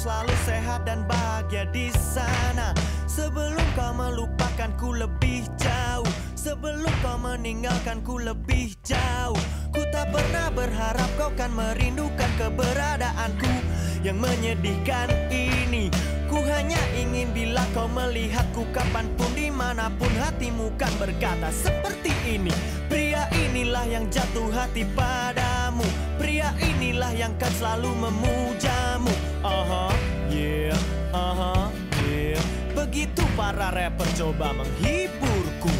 selalu sehat dan bahagia di sana. Sebelum kau melupakanku lebih jauh, sebelum kau meninggalkanku lebih jauh. Ku tak pernah berharap kau kan merindukan keberadaanku yang menyedihkan ini. Ku hanya ingin bila kau melihatku kapan pun di mana pun hatimu kan berkata seperti ini Pria inilah yang jatuh hati padamu Pria inilah yang kan selalu memujamu. Aha, yeah, aha, yeah. Begitu para rapper coba menghiburku.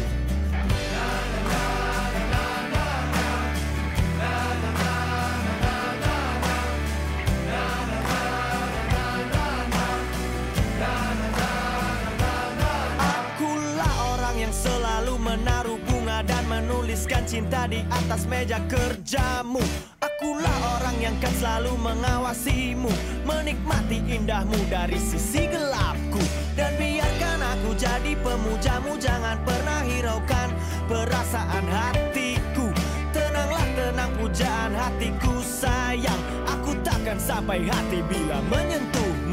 Menaruh bunga dan menuliskan cinta di atas meja kerjamu Kan selalu mengawasimu Menikmati indahmu dari sisi gelapku. Dan biarkan aku jadi pemujamu Jangan pernah hiraukan perasaan hatiku. Tenanglah tenang pujaan hatiku sayang. Aku takkan sampai hati bila menyentuhmu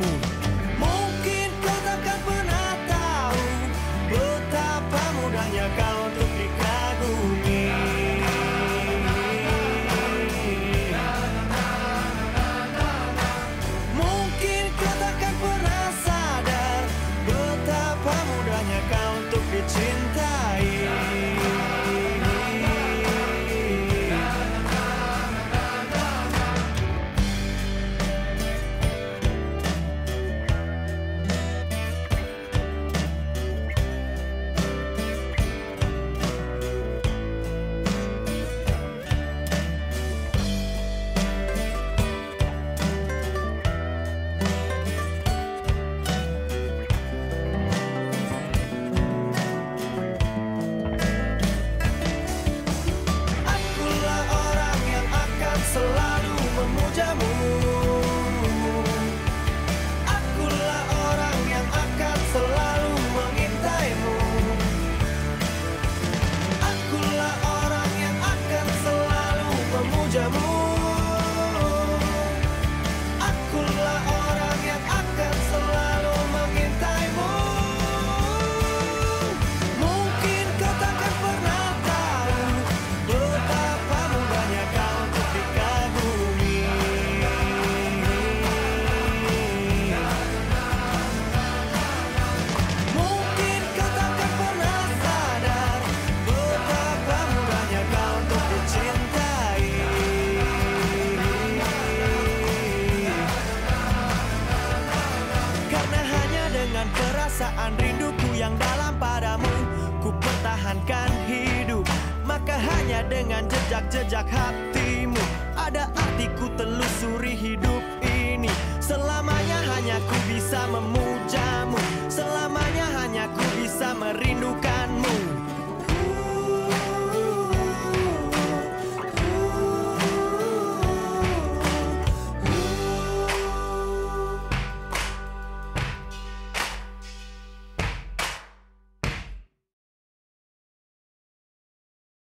memujamu perasaan rinduku yang dalam padamu. Ku pertahankan hidup Maka hanya dengan jejak-jejak hatimu. Ada artiku telusuri hidup ini. Selamanya hanya ku bisa memujamu. Selamanya hanya ku bisa merindukan